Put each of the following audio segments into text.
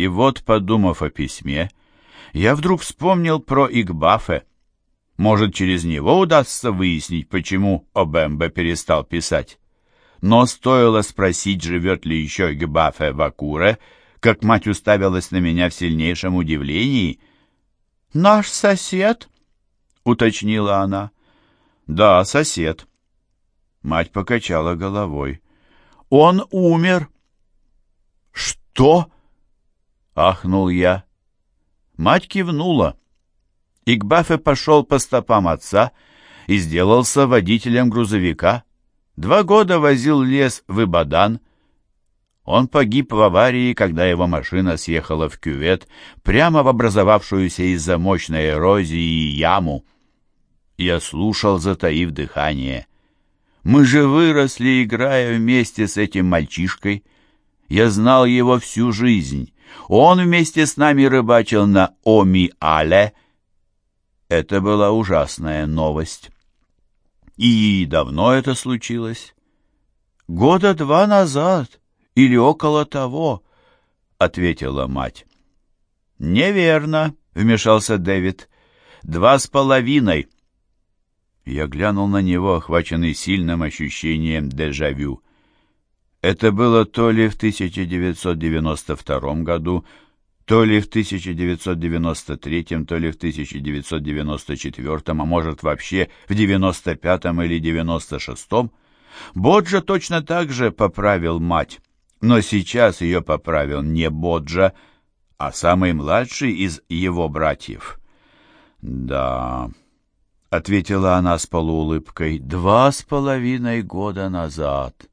И вот, подумав о письме, я вдруг вспомнил про Игбафе. Может, через него удастся выяснить, почему Обембе перестал писать. Но стоило спросить, живет ли еще Игбафе в Акуре, как мать уставилась на меня в сильнейшем удивлении. «Наш сосед?» — уточнила она. «Да, сосед». Мать покачала головой. «Он умер». «Что?» — ахнул я. Мать кивнула. Игбафе пошел по стопам отца и сделался водителем грузовика. Два года возил лес в Ибадан. Он погиб в аварии, когда его машина съехала в кювет, прямо в образовавшуюся из-за мощной эрозии яму. Я слушал, затаив дыхание. Мы же выросли, играя вместе с этим мальчишкой. Я знал его всю жизнь. Он вместе с нами рыбачил на Оми-Але. Это была ужасная новость. И давно это случилось? Года два назад или около того, ответила мать. Неверно, вмешался Дэвид. Два с половиной. Я глянул на него, охваченный сильным ощущением дежавю. Это было то ли в 1992 году, то ли в 1993, то ли в 1994, а может вообще в 95 или 96. Боджа точно так же поправил мать, но сейчас ее поправил не Боджа, а самый младший из его братьев. «Да», — ответила она с полуулыбкой, — «два с половиной года назад».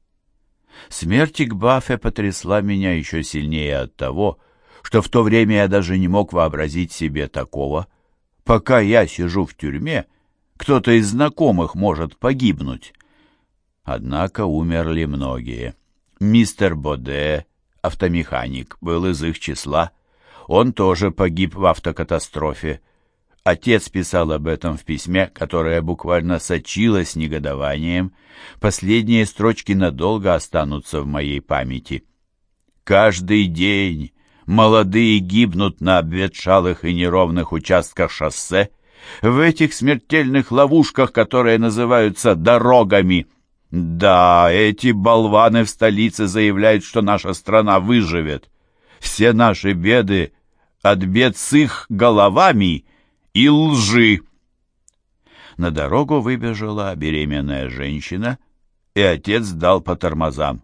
Смерть Игбафе потрясла меня еще сильнее от того, что в то время я даже не мог вообразить себе такого. Пока я сижу в тюрьме, кто-то из знакомых может погибнуть. Однако умерли многие. Мистер Боде, автомеханик, был из их числа. Он тоже погиб в автокатастрофе. Отец писал об этом в письме, которое буквально сочилось негодованием. Последние строчки надолго останутся в моей памяти. «Каждый день молодые гибнут на обветшалых и неровных участках шоссе, в этих смертельных ловушках, которые называются дорогами. Да, эти болваны в столице заявляют, что наша страна выживет. Все наши беды от бед с их головами — и лжи. На дорогу выбежала беременная женщина, и отец дал по тормозам.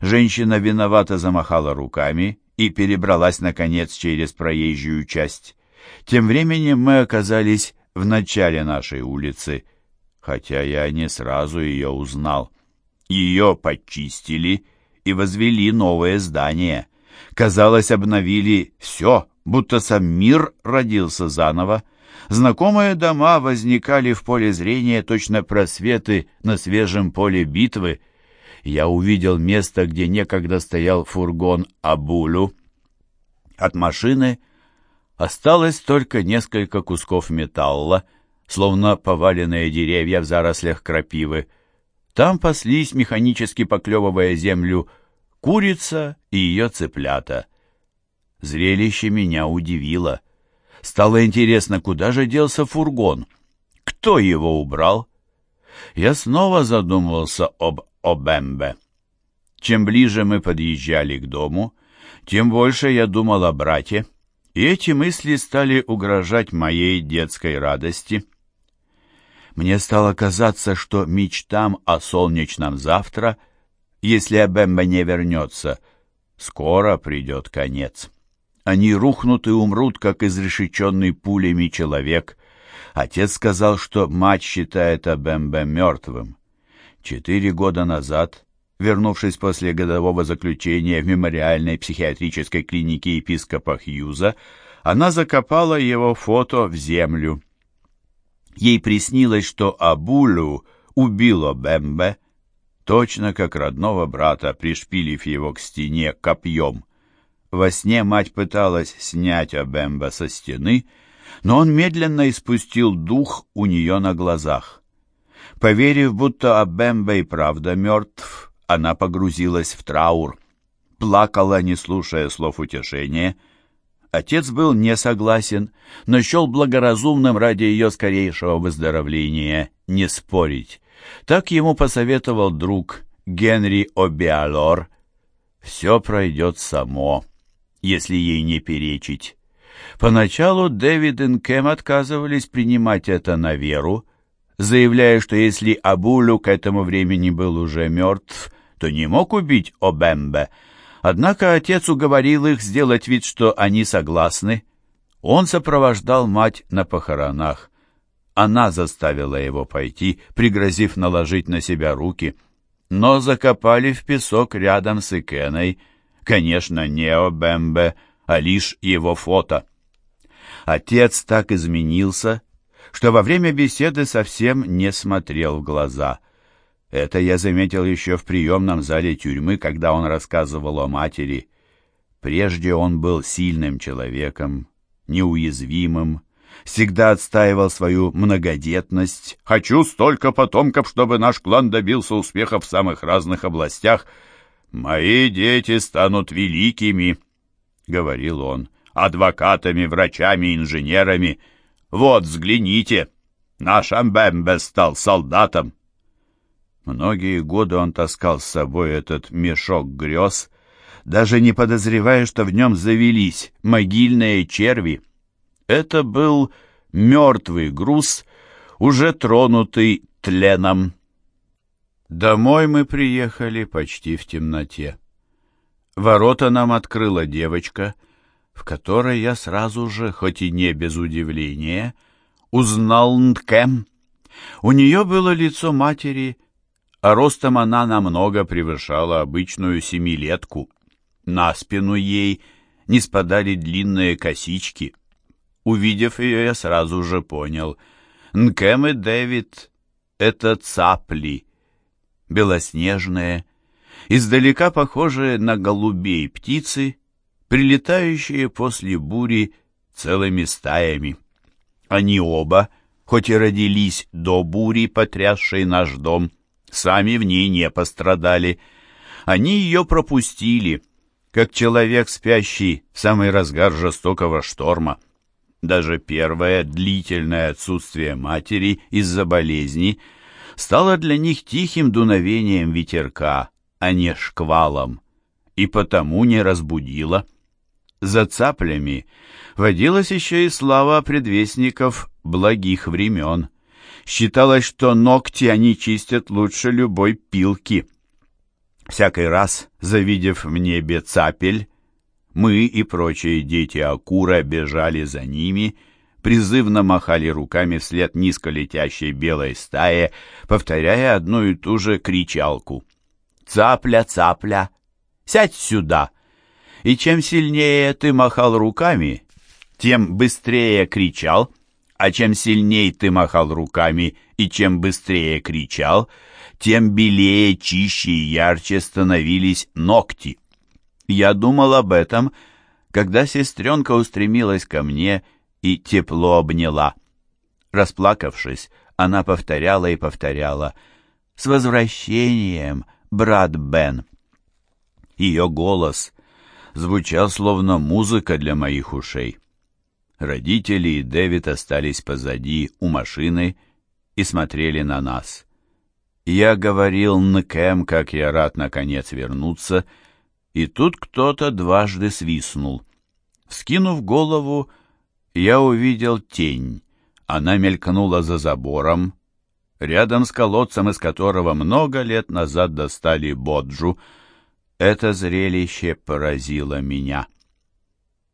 Женщина виновато замахала руками и перебралась, наконец, через проезжую часть. Тем временем мы оказались в начале нашей улицы, хотя я не сразу ее узнал. Ее почистили и возвели новое здание. Казалось, обновили все, будто сам мир родился заново. Знакомые дома возникали в поле зрения, точно просветы на свежем поле битвы. Я увидел место, где некогда стоял фургон Абулю. От машины осталось только несколько кусков металла, словно поваленные деревья в зарослях крапивы. Там паслись, механически поклевывая землю, курица и ее цыплята. Зрелище меня удивило. Стало интересно, куда же делся фургон? Кто его убрал? Я снова задумывался об Обембе. Чем ближе мы подъезжали к дому, тем больше я думал о брате, и эти мысли стали угрожать моей детской радости. Мне стало казаться, что мечтам о солнечном завтра, если Абембе не вернется, скоро придет конец. Они рухнут и умрут, как изрешеченный пулями человек. Отец сказал, что мать считает Абембе мертвым. Четыре года назад, вернувшись после годового заключения в мемориальной психиатрической клинике епископа Хьюза, она закопала его фото в землю. Ей приснилось, что Абулю убил Бембе, точно как родного брата, пришпилив его к стене копьем. Во сне мать пыталась снять Абемба со стены, но он медленно испустил дух у нее на глазах. Поверив, будто Абемба и правда мертв, она погрузилась в траур. Плакала, не слушая слов утешения, Отец был не согласен, но счел благоразумным ради ее скорейшего выздоровления не спорить. Так ему посоветовал друг Генри Обиалор. «Все пройдет само, если ей не перечить». Поначалу Дэвид и Кэм отказывались принимать это на веру, заявляя, что если Абулю к этому времени был уже мертв, то не мог убить Обембе. Однако отец уговорил их сделать вид, что они согласны. Он сопровождал мать на похоронах. Она заставила его пойти, пригрозив наложить на себя руки. Но закопали в песок рядом с Икеной, конечно, не Обембе, а лишь его фото. Отец так изменился, что во время беседы совсем не смотрел в глаза. Это я заметил еще в приемном зале тюрьмы, когда он рассказывал о матери. Прежде он был сильным человеком, неуязвимым, всегда отстаивал свою многодетность. «Хочу столько потомков, чтобы наш клан добился успеха в самых разных областях. Мои дети станут великими», — говорил он, — «адвокатами, врачами, инженерами. Вот, взгляните, наш Амбембе стал солдатом». Многие годы он таскал с собой этот мешок грез, даже не подозревая, что в нем завелись могильные черви. Это был мертвый груз, уже тронутый тленом. Домой мы приехали почти в темноте. Ворота нам открыла девочка, в которой я сразу же, хоть и не без удивления, узнал Нткем. У нее было лицо матери, а ростом она намного превышала обычную семилетку. На спину ей не спадали длинные косички. Увидев ее, я сразу же понял. Нкем и Дэвид — это цапли, белоснежные, издалека похожие на голубей птицы, прилетающие после бури целыми стаями. Они оба, хоть и родились до бури, потрясшей наш дом, сами в ней не пострадали. Они ее пропустили, как человек, спящий в самый разгар жестокого шторма. Даже первое длительное отсутствие матери из-за болезни стало для них тихим дуновением ветерка, а не шквалом, и потому не разбудило. За цаплями водилась еще и слава предвестников благих времен. Считалось, что ногти они чистят лучше любой пилки. Всякий раз, завидев в небе цапель, мы и прочие дети Акура бежали за ними, призывно махали руками вслед низко летящей белой стае, повторяя одну и ту же кричалку. «Цапля, цапля, сядь сюда!» И чем сильнее ты махал руками, тем быстрее кричал — а чем сильней ты махал руками и чем быстрее кричал, тем белее, чище и ярче становились ногти. Я думал об этом, когда сестренка устремилась ко мне и тепло обняла. Расплакавшись, она повторяла и повторяла «С возвращением, брат Бен!» Ее голос звучал словно музыка для моих ушей. Родители и Дэвид остались позади у машины и смотрели на нас. Я говорил Нкэм, как я рад наконец вернуться, и тут кто-то дважды свистнул. Скинув голову, я увидел тень. Она мелькнула за забором, рядом с колодцем, из которого много лет назад достали Боджу. Это зрелище поразило меня.